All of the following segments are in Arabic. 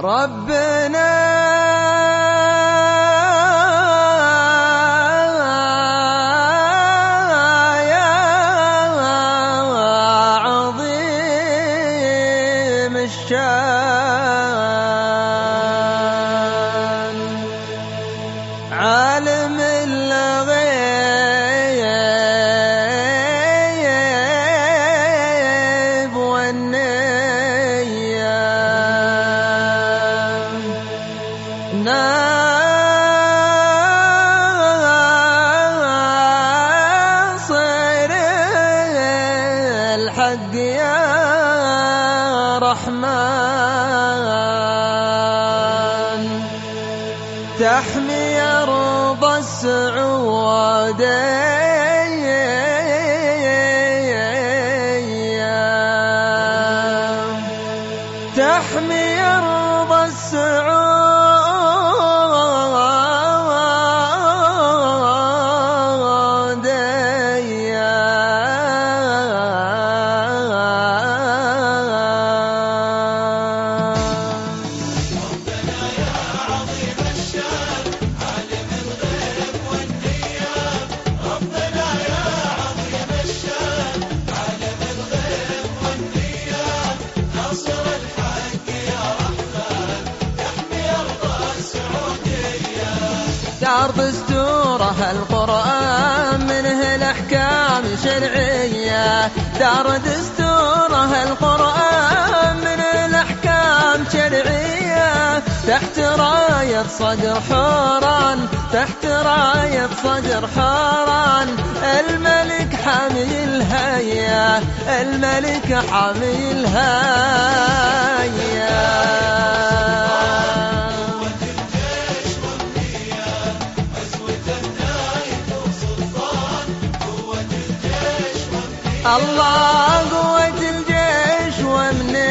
ربنا رحمن منه الأحكام شرعية دار دستوره القرآن من الأحكام شرعية. تحت راية صدر حوران تحت راية صدر حوران. الملك حامي الهيا الملك حامي الهيا الله قوة الجيش ومنية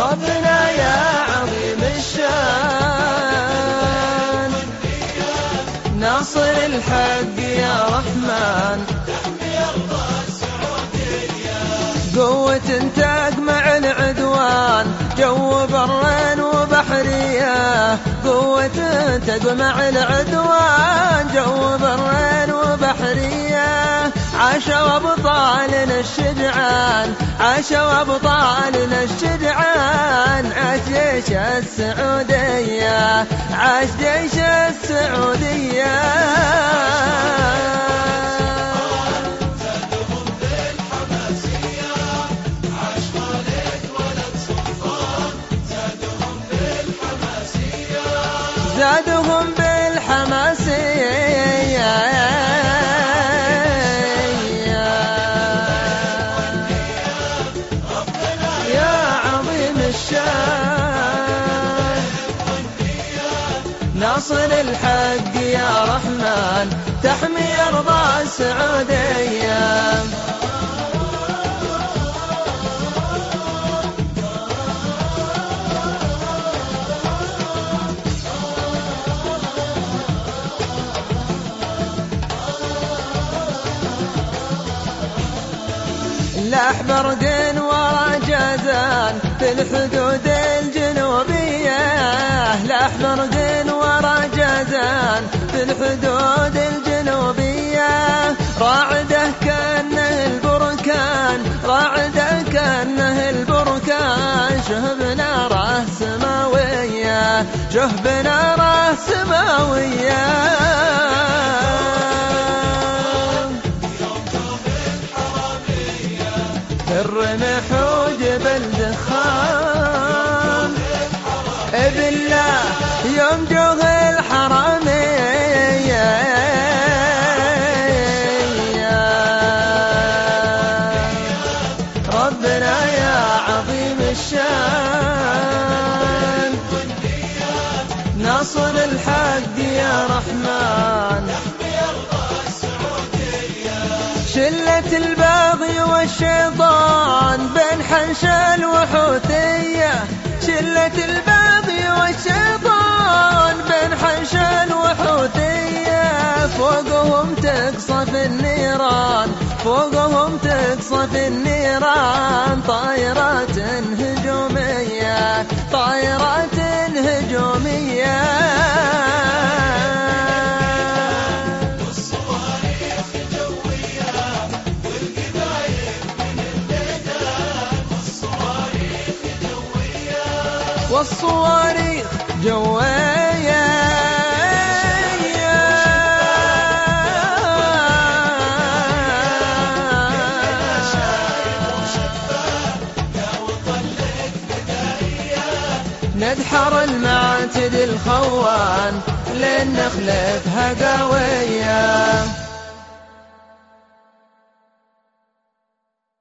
ربنا يا عظيم الشان. ناصر الحق يا رحمن. قوة تجمع العدوان. جو برين وبحرية قوة تجمع العدوان جو برين وبحرية. عاشوا أبطالنا الشجعان عاشوا أبطالنا الشجعان. عاش جيش السعودية عاش جيش السعودية. زادهم بالحماسية يا عظيم ناصر الحق يا رحمن تحمي أرض السعودية الأحمر دين ورا جازان في الحدود الجنوبية الأحمر دين ورا جازان في الحدود الجنوبية راعدة كأنه البركان راعدة كأنه البركان. شهب ناره سماوية شهب ناره سماوية ناصر الحق يا رحمن. شلة الباغي والشيطان بين حنشل وحوثية. شلة الباغي والشيطان بين حنشل وحوثية. فوقهم تقصف النيران فوقهم تقصف النيران. طائرات والصواريخ جوية ندحر المعتد الخوان لين نخلفها قوية.